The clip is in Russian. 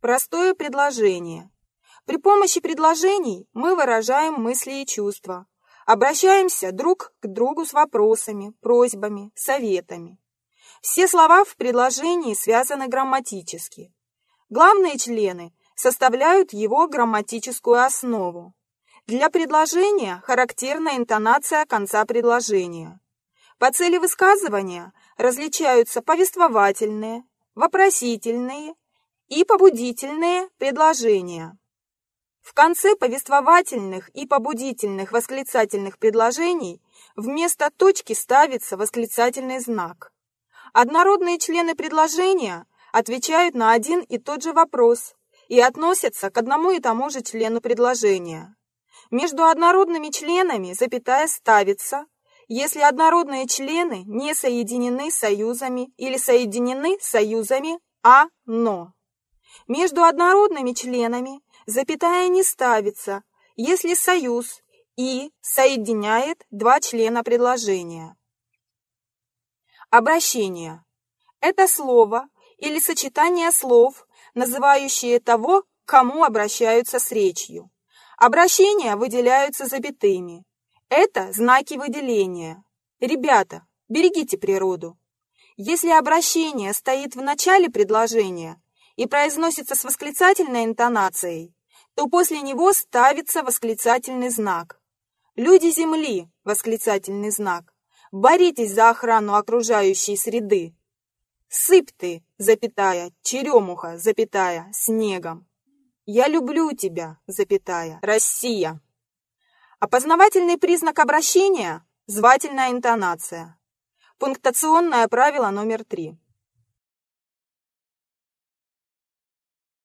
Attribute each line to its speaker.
Speaker 1: Простое предложение. При помощи предложений мы выражаем мысли и чувства, обращаемся друг к другу с вопросами, просьбами, советами. Все слова в предложении связаны грамматически. Главные члены составляют его грамматическую основу. Для предложения характерна интонация конца предложения. По цели высказывания различаются повествовательные, вопросительные и побудительные предложения. В конце повествовательных и побудительных восклицательных предложений вместо точки ставится восклицательный знак. Однородные члены предложения отвечают на один и тот же вопрос и относятся к одному и тому же члену предложения. Между однородными членами запятая ставится – если однородные члены не соединены союзами или соединены союзами «а-но». Между однородными членами запятая не ставится, если союз «и» соединяет два члена предложения. Обращение – это слово или сочетание слов, называющие того, к кому обращаются с речью. Обращения выделяются запятыми. Это знаки выделения. Ребята, берегите природу. Если обращение стоит в начале предложения и произносится с восклицательной интонацией, то после него ставится восклицательный знак. «Люди Земли!» – восклицательный знак. «Боритесь за охрану окружающей среды!» «Сыпь ты, запятая, черемуха, запятая, снегом!» «Я люблю тебя, запятая, Россия!» Опознавательный признак обращения – звательная интонация. Пунктационное правило номер три.